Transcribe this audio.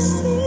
see.